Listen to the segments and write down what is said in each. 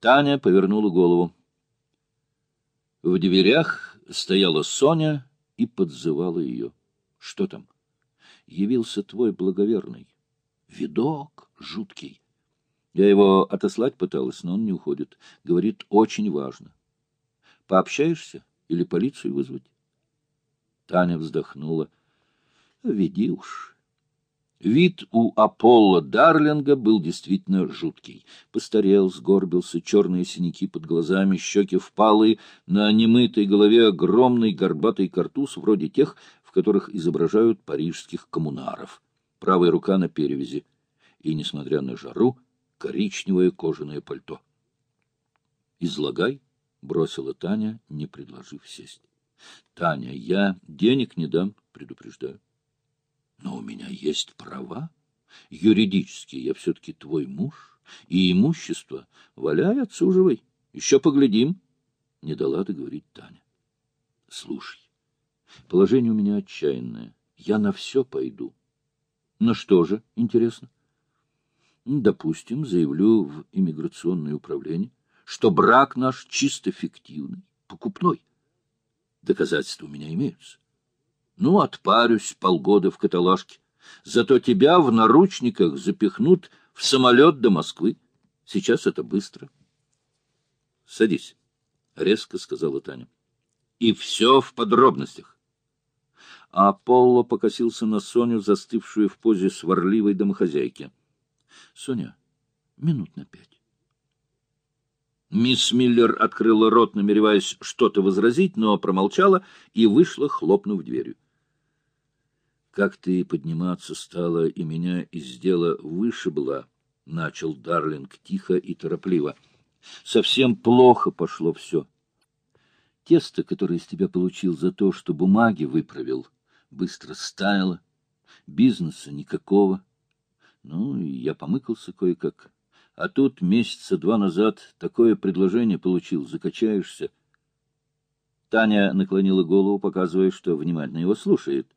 Таня повернула голову. В дверях стояла Соня и подзывала ее. — Что там? — Явился твой благоверный. Видок жуткий. Я его отослать пыталась, но он не уходит. Говорит, очень важно. Пообщаешься или полицию вызвать? Таня вздохнула. Веди уж. Вид у Аполло Дарлинга был действительно жуткий. Постарел, сгорбился, черные синяки под глазами, щеки впалые, на немытой голове огромный горбатый картуз, вроде тех, в которых изображают парижских коммунаров. Правая рука на перевязи. И, несмотря на жару, коричневое кожаное пальто. «Излагай», — бросила Таня, не предложив сесть. «Таня, я денег не дам, предупреждаю». «Но у меня есть права. Юридически я все-таки твой муж, и имущество валяй, отсуживай. Еще поглядим». Не дала договорить Таня. «Слушай, положение у меня отчаянное. Я на все пойду». «На что же, интересно?» Допустим, заявлю в иммиграционное управление, что брак наш чисто фиктивный, покупной. Доказательства у меня имеются. Ну, отпарюсь полгода в каталажке. Зато тебя в наручниках запихнут в самолет до Москвы. Сейчас это быстро. — Садись, — резко сказала Таня. — И все в подробностях. А Аполло покосился на Соню, застывшую в позе сварливой домохозяйки. —— Соня, минут на пять. Мисс Миллер открыла рот, намереваясь что-то возразить, но промолчала и вышла, хлопнув дверью. — Как ты подниматься стала и меня из дела вышибла, — начал Дарлинг тихо и торопливо. — Совсем плохо пошло все. Тесто, которое из тебя получил за то, что бумаги выправил, быстро стаяло, бизнеса никакого. Ну, я помыкался кое-как. А тут месяца два назад такое предложение получил, закачаешься. Таня наклонила голову, показывая, что внимательно его слушает.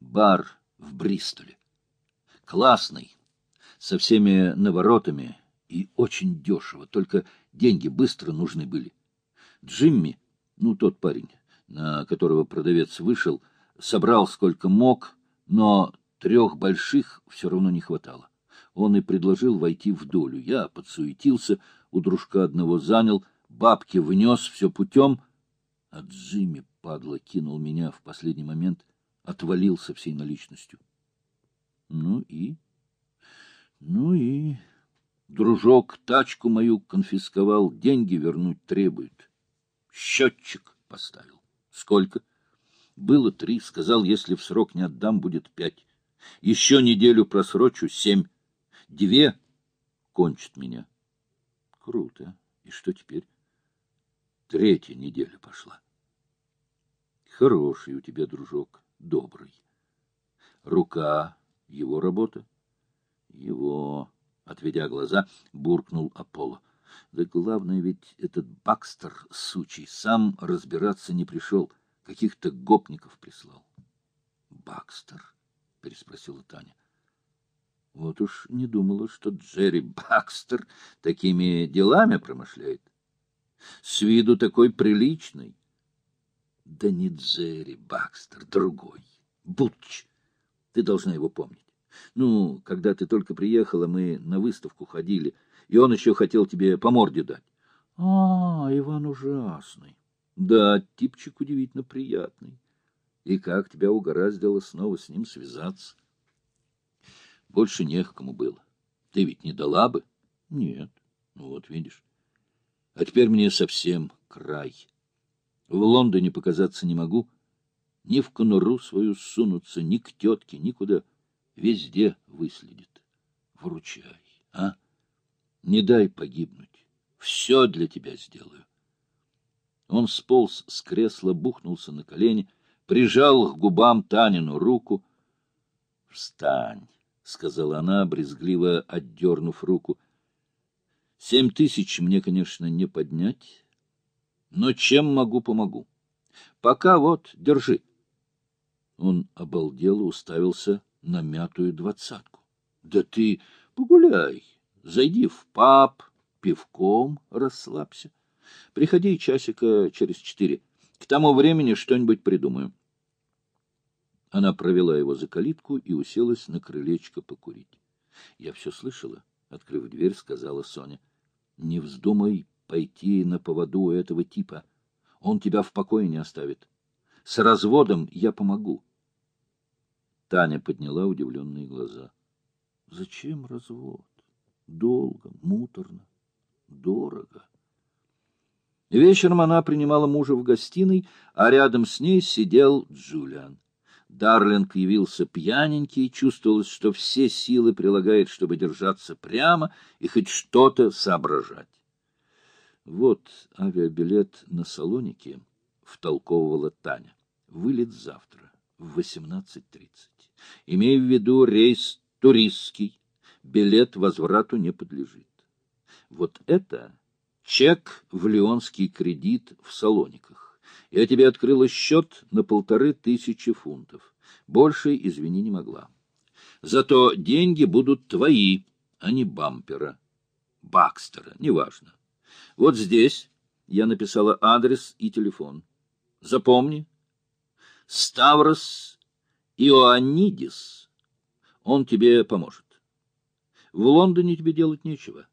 Бар в Бристоле. Классный, со всеми наворотами и очень дешево, только деньги быстро нужны были. Джимми, ну, тот парень, на которого продавец вышел, собрал сколько мог, но Трех больших все равно не хватало. Он и предложил войти в долю. Я подсуетился, у дружка одного занял, бабки внес все путем. А Джимми, падла, кинул меня в последний момент, отвалил со всей наличностью. Ну и... Ну и... Дружок тачку мою конфисковал, деньги вернуть требует. Счетчик поставил. Сколько? Было три, сказал, если в срок не отдам, будет пять. Еще неделю просрочу — семь. Две кончат меня. Круто. И что теперь? Третья неделя пошла. Хороший у тебя, дружок, добрый. Рука — его работа. Его, отведя глаза, буркнул Аполло. Да главное ведь этот Бакстер, сучий, сам разбираться не пришел, каких-то гопников прислал. Бакстер? — переспросила Таня. Вот уж не думала, что Джерри Бакстер такими делами промышляет. С виду такой приличный. Да не Джерри Бакстер, другой. Бутч. Ты должна его помнить. Ну, когда ты только приехала, мы на выставку ходили, и он еще хотел тебе по морде дать. А, Иван ужасный. Да, типчик удивительно приятный. И как тебя угораздило снова с ним связаться? Больше не к кому было. Ты ведь не дала бы? Нет. Ну вот, видишь. А теперь мне совсем край. В Лондоне показаться не могу. Ни в конуру свою сунуться, ни к тетке, никуда. Везде выследит. Вручай, а? Не дай погибнуть. Все для тебя сделаю. Он сполз с кресла, бухнулся на колени — прижал к губам Танину руку. — Встань, — сказала она, брезгливо отдернув руку. — Семь тысяч мне, конечно, не поднять, но чем могу, помогу. Пока вот, держи. Он обалдел и уставился на мятую двадцатку. — Да ты погуляй, зайди в паб, пивком расслабься. Приходи часика через четыре. К тому времени что-нибудь придумаю. Она провела его за калитку и уселась на крылечко покурить. — Я все слышала, — открыв дверь, сказала Соня. — Не вздумай пойти на поводу у этого типа. Он тебя в покое не оставит. С разводом я помогу. Таня подняла удивленные глаза. — Зачем развод? Долго, муторно, дорого. Вечером она принимала мужа в гостиной, а рядом с ней сидел Джулиан. Дарлинг явился пьяненький, чувствовалось, что все силы прилагает, чтобы держаться прямо и хоть что-то соображать. Вот авиабилет на Салоники, — втолковывала Таня. Вылет завтра в 18.30. Имея в виду рейс туристский, билет возврату не подлежит. Вот это чек в леонский кредит в Салониках. Я тебе открыла счет на полторы тысячи фунтов. Больше, извини, не могла. Зато деньги будут твои, а не бампера. Бакстера, неважно. Вот здесь я написала адрес и телефон. Запомни. Ставрос Иоаннидис. Он тебе поможет. В Лондоне тебе делать нечего.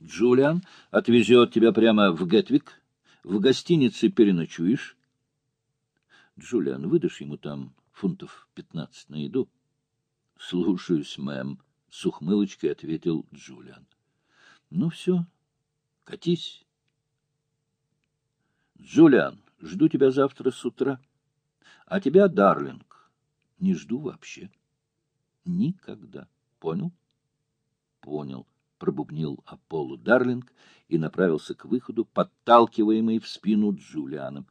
Джулиан отвезет тебя прямо в Гетвик. В гостинице переночуешь. Джулиан, выдашь ему там фунтов пятнадцать на еду? — Слушаюсь, мэм, — с ухмылочкой ответил Джулиан. — Ну все, катись. — Джулиан, жду тебя завтра с утра. А тебя, Дарлинг, не жду вообще. Никогда. Понял? — Понял пробубнил Аполло Дарлинг и направился к выходу, подталкиваемый в спину Джулианом.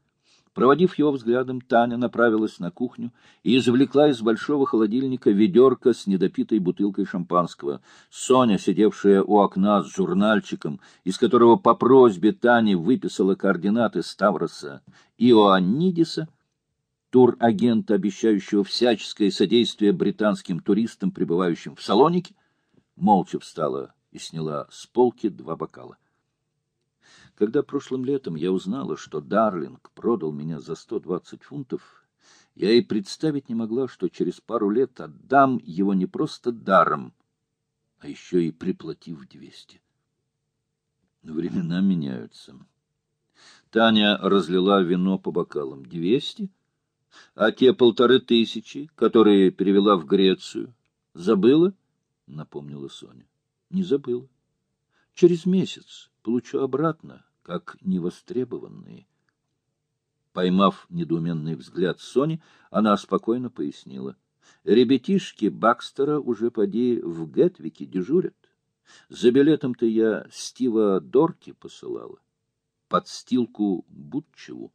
Проводив его взглядом, Таня направилась на кухню и извлекла из большого холодильника ведерко с недопитой бутылкой шампанского. Соня, сидевшая у окна с журнальчиком, из которого по просьбе Тани выписала координаты Ставроса Иоаннидиса, турагента, обещающего всяческое содействие британским туристам, прибывающим в Салоники, молча встала и сняла с полки два бокала. Когда прошлым летом я узнала, что Дарлинг продал меня за сто двадцать фунтов, я и представить не могла, что через пару лет отдам его не просто даром, а еще и приплатив двести. Времена меняются. Таня разлила вино по бокалам. Двести? А те полторы тысячи, которые перевела в Грецию, забыла? — напомнила Соня. Не забыл. Через месяц получу обратно, как невостребованные. Поймав недоуменный взгляд Сони, она спокойно пояснила. Ребятишки Бакстера уже поди в Гетвике дежурят. За билетом-то я Стива Дорки посылала. Подстилку Бутчеву.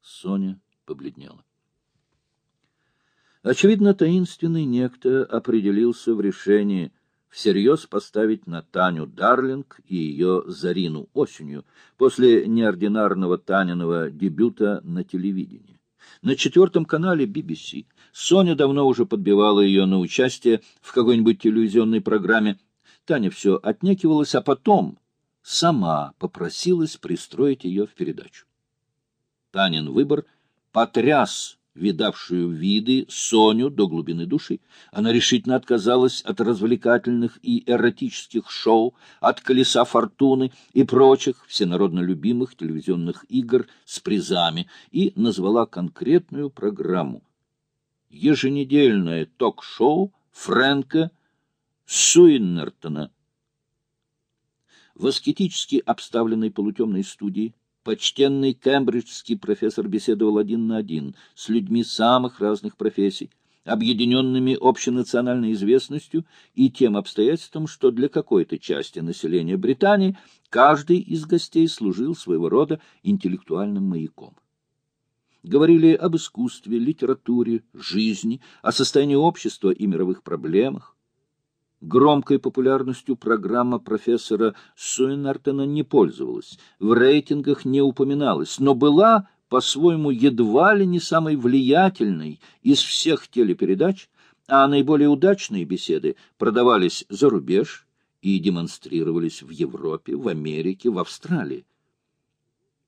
Соня побледнела. Очевидно, таинственный некто определился в решении — всерьез поставить на Таню Дарлинг и ее Зарину осенью, после неординарного Таниного дебюта на телевидении. На четвертом канале BBC Соня давно уже подбивала ее на участие в какой-нибудь телевизионной программе. Таня все отнекивалась, а потом сама попросилась пристроить ее в передачу. Танин выбор потряс видавшую виды Соню до глубины души. Она решительно отказалась от развлекательных и эротических шоу, от «Колеса фортуны» и прочих всенародно любимых телевизионных игр с призами и назвала конкретную программу. Еженедельное ток-шоу Фрэнка Суиннертона. В аскетически обставленной полутемной студии Почтенный кембриджский профессор беседовал один на один с людьми самых разных профессий, объединенными общенациональной известностью и тем обстоятельством, что для какой-то части населения Британии каждый из гостей служил своего рода интеллектуальным маяком. Говорили об искусстве, литературе, жизни, о состоянии общества и мировых проблемах. Громкой популярностью программа профессора Суинартона не пользовалась, в рейтингах не упоминалась, но была по-своему едва ли не самой влиятельной из всех телепередач, а наиболее удачные беседы продавались за рубеж и демонстрировались в Европе, в Америке, в Австралии.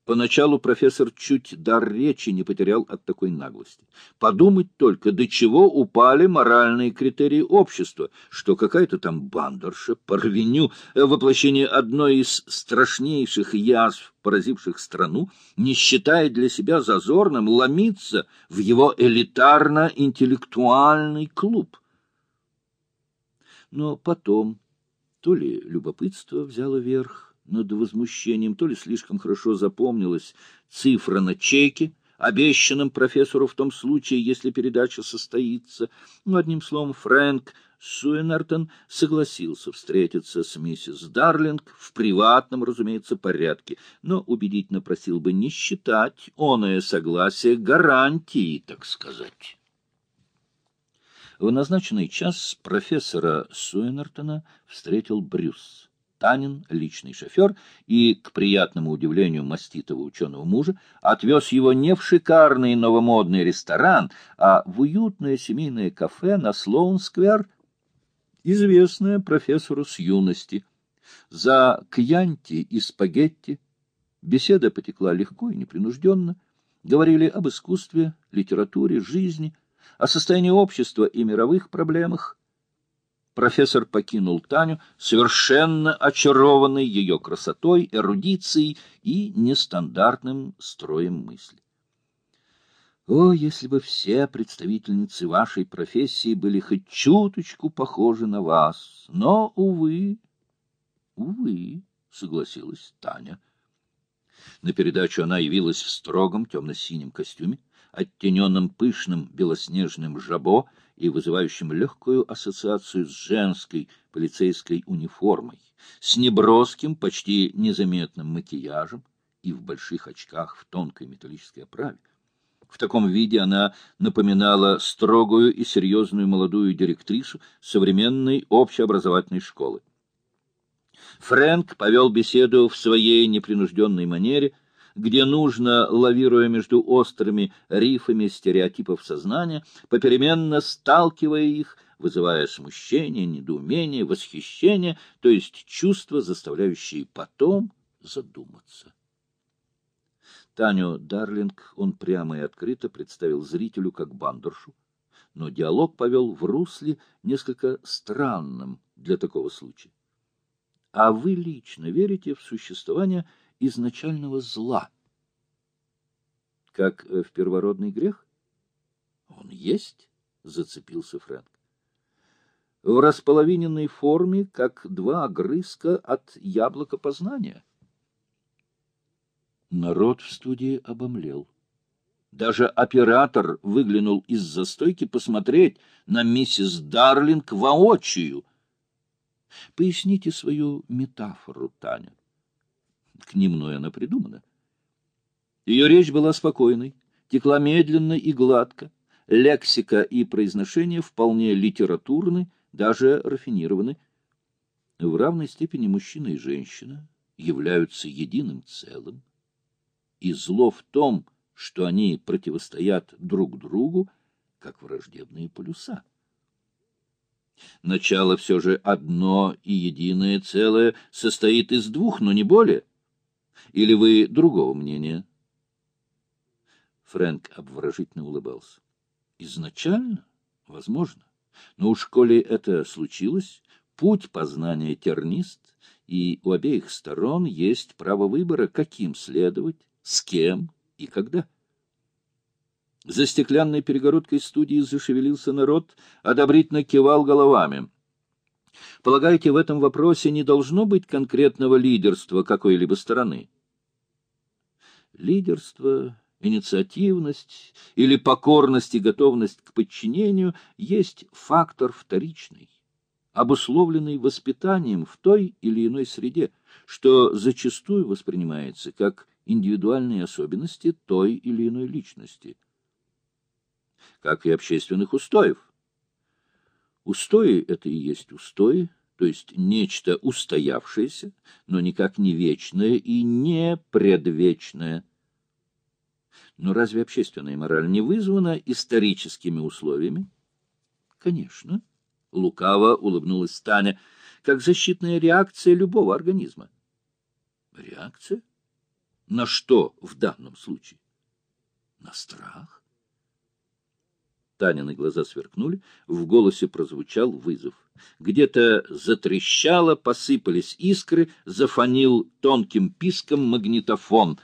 Поначалу профессор чуть дар речи не потерял от такой наглости. Подумать только, до чего упали моральные критерии общества, что какая-то там бандерша, парвеню, воплощение одной из страшнейших язв, поразивших страну, не считает для себя зазорным ломиться в его элитарно-интеллектуальный клуб. Но потом то ли любопытство взяло верх, над возмущением, то ли слишком хорошо запомнилась цифра на чеке, обещанном профессору в том случае, если передача состоится. Ну, одним словом, Фрэнк Суэнертон согласился встретиться с миссис Дарлинг в приватном, разумеется, порядке, но убедительно просил бы не считать оное согласие гарантией, так сказать. В назначенный час профессора Суэнертона встретил Брюс. Танин, личный шофер, и, к приятному удивлению маститого ученого мужа, отвез его не в шикарный новомодный ресторан, а в уютное семейное кафе на Слоун-сквер, известное профессору с юности. За кьянти и спагетти беседа потекла легко и непринужденно, говорили об искусстве, литературе, жизни, о состоянии общества и мировых проблемах, профессор покинул Таню, совершенно очарованный ее красотой, эрудицией и нестандартным строем мысли. О, если бы все представительницы вашей профессии были хоть чуточку похожи на вас! Но, увы, увы, — согласилась Таня. На передачу она явилась в строгом темно-синем костюме, оттененном пышным белоснежным жабо и вызывающим легкую ассоциацию с женской полицейской униформой, с неброским, почти незаметным макияжем и в больших очках в тонкой металлической оправе. В таком виде она напоминала строгую и серьезную молодую директрису современной общеобразовательной школы. Фрэнк повел беседу в своей непринужденной манере — где нужно, лавируя между острыми рифами стереотипов сознания, попеременно сталкивая их, вызывая смущение, недоумение, восхищение, то есть чувства, заставляющие потом задуматься. Таню Дарлинг он прямо и открыто представил зрителю как бандершу, но диалог повел в русле несколько странным для такого случая. А вы лично верите в существование изначального зла. Как э, в первородный грех? Он есть, зацепился Фрэнк. В располовиненной форме, как два огрызка от яблока познания. Народ в студии обомлел. Даже оператор выглянул из-за стойки посмотреть на миссис Дарлинг воочию. Поясните свою метафору, Таня. К немной она придумана. Ее речь была спокойной, текла медленно и гладко, лексика и произношение вполне литературны, даже рафинированы. В равной степени мужчина и женщина являются единым целым, и зло в том, что они противостоят друг другу, как враждебные полюса. Начало все же одно и единое целое состоит из двух, но не более. Или вы другого мнения? Фрэнк обворожительно улыбался. Изначально? Возможно. Но уж коли это случилось, путь познания тернист, и у обеих сторон есть право выбора, каким следовать, с кем и когда. За стеклянной перегородкой студии зашевелился народ, одобрительно кивал головами. Полагаете, в этом вопросе не должно быть конкретного лидерства какой-либо стороны? Лидерство, инициативность или покорность и готовность к подчинению есть фактор вторичный, обусловленный воспитанием в той или иной среде, что зачастую воспринимается как индивидуальные особенности той или иной личности, как и общественных устоев. Устои — это и есть устои, то есть нечто устоявшееся, но никак не вечное и не предвечное. Но разве общественная мораль не вызвана историческими условиями? Конечно. Лукаво улыбнулась Таня. как защитная реакция любого организма. Реакция? На что в данном случае? На страх? Танины глаза сверкнули, в голосе прозвучал вызов. Где-то затрещало, посыпались искры, зафонил тонким писком магнитофон.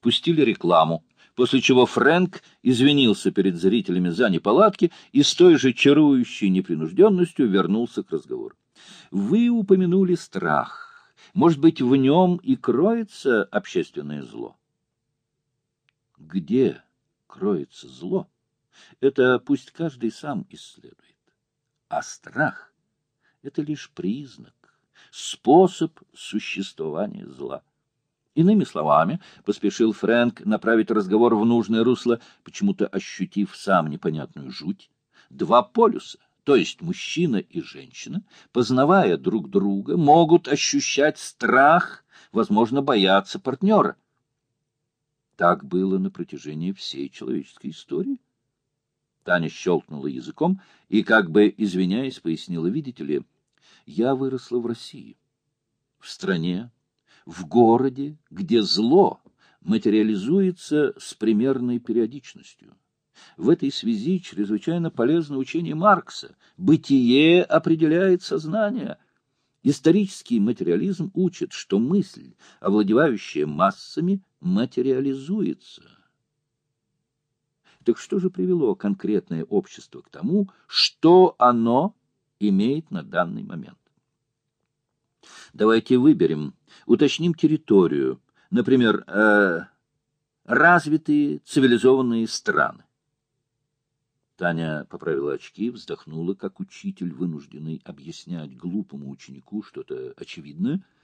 Пустили рекламу, после чего Фрэнк извинился перед зрителями за неполадки и с той же чарующей непринужденностью вернулся к разговору. «Вы упомянули страх. Может быть, в нем и кроется общественное зло?» «Где кроется зло?» Это пусть каждый сам исследует. А страх — это лишь признак, способ существования зла. Иными словами, поспешил Фрэнк направить разговор в нужное русло, почему-то ощутив сам непонятную жуть. Два полюса, то есть мужчина и женщина, познавая друг друга, могут ощущать страх, возможно, бояться партнера. Так было на протяжении всей человеческой истории. Таня щелкнула языком и, как бы извиняясь, пояснила, видите ли, я выросла в России, в стране, в городе, где зло материализуется с примерной периодичностью. В этой связи чрезвычайно полезно учение Маркса. Бытие определяет сознание. Исторический материализм учит, что мысль, овладевающая массами, материализуется – так что же привело конкретное общество к тому, что оно имеет на данный момент? Давайте выберем, уточним территорию, например, э, развитые цивилизованные страны. Таня поправила очки, вздохнула, как учитель, вынужденный объяснять глупому ученику что-то очевидное —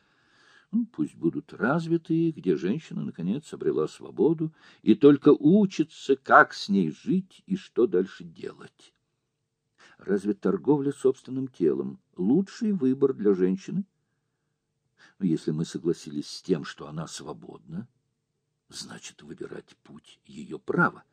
ну, пусть будут развитые, где женщина, наконец, обрела свободу и только учится, как с ней жить и что дальше делать. Разве торговля собственным телом — лучший выбор для женщины? Но ну, если мы согласились с тем, что она свободна, значит, выбирать путь ее права.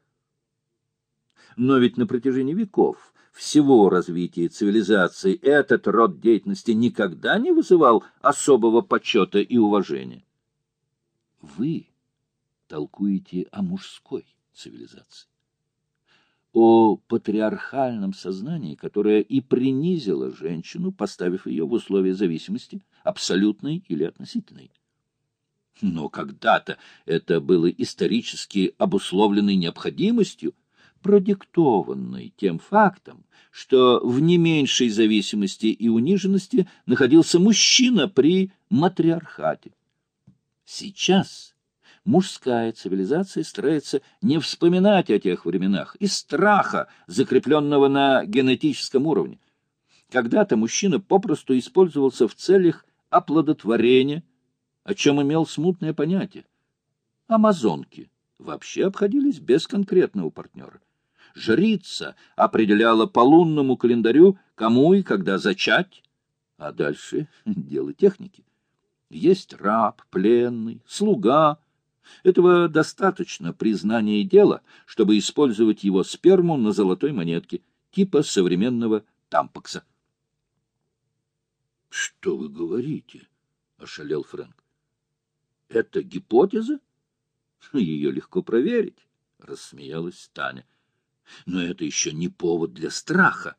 Но ведь на протяжении веков всего развития цивилизации этот род деятельности никогда не вызывал особого почета и уважения. Вы толкуете о мужской цивилизации, о патриархальном сознании, которое и принизило женщину, поставив ее в условия зависимости, абсолютной или относительной. Но когда-то это было исторически обусловленной необходимостью, продиктованной тем фактом, что в не меньшей зависимости и униженности находился мужчина при матриархате. Сейчас мужская цивилизация старается не вспоминать о тех временах из страха, закрепленного на генетическом уровне. Когда-то мужчина попросту использовался в целях оплодотворения, о чем имел смутное понятие. Амазонки вообще обходились без конкретного партнера жрица определяла по лунному календарю, кому и когда зачать, а дальше дело техники. Есть раб, пленный, слуга. Этого достаточно признания дела, чтобы использовать его сперму на золотой монетке, типа современного тампакса. — Что вы говорите? — ошалел Фрэнк. — Это гипотеза? Ее легко проверить, — рассмеялась Таня. Но это еще не повод для страха.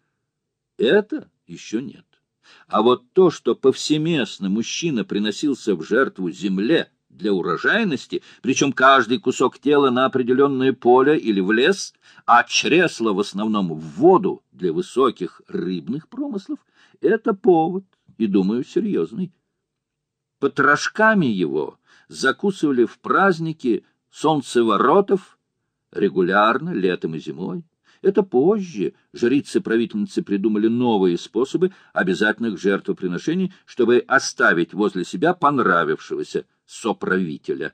Это еще нет. А вот то, что повсеместно мужчина приносился в жертву земле для урожайности, причем каждый кусок тела на определенное поле или в лес, а чресло в основном в воду для высоких рыбных промыслов, это повод, и, думаю, серьезный. Потрошками его закусывали в праздники солнцеворотов регулярно, летом и зимой. Это позже жрицы-правительницы придумали новые способы обязательных жертвоприношений, чтобы оставить возле себя понравившегося соправителя.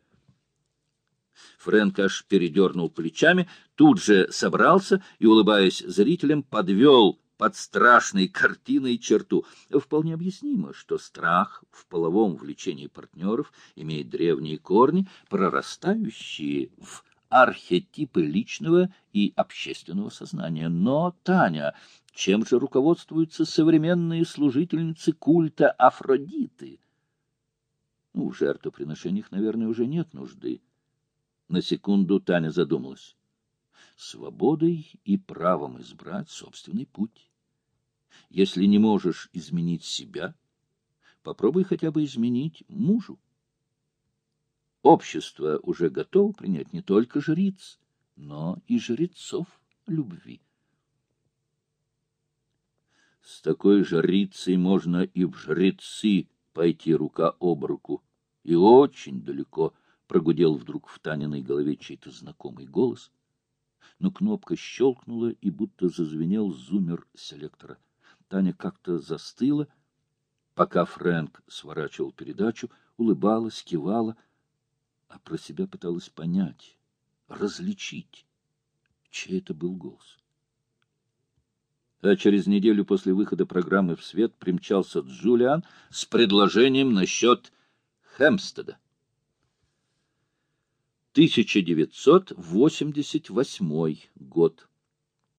Фрэнк аж передернул плечами, тут же собрался и, улыбаясь зрителям, подвел под страшной картиной черту. Вполне объяснимо, что страх в половом влечении партнеров имеет древние корни, прорастающие в архетипы личного и общественного сознания. Но, Таня, чем же руководствуются современные служительницы культа Афродиты? Ну, в жертвоприношениях, наверное, уже нет нужды. На секунду Таня задумалась. Свободой и правом избрать собственный путь. Если не можешь изменить себя, попробуй хотя бы изменить мужу. Общество уже готово принять не только жриц, но и жрецов любви. С такой жрицей можно и в жрецы пойти рука об руку. И очень далеко прогудел вдруг в Таниной голове чей-то знакомый голос. Но кнопка щелкнула, и будто зазвенел зумер селектора. Таня как-то застыла, пока Фрэнк сворачивал передачу, улыбалась, кивала — а про себя пыталась понять, различить, чей это был голос. А через неделю после выхода программы в свет примчался Джулиан с предложением насчет Хэмстеда. 1988 год.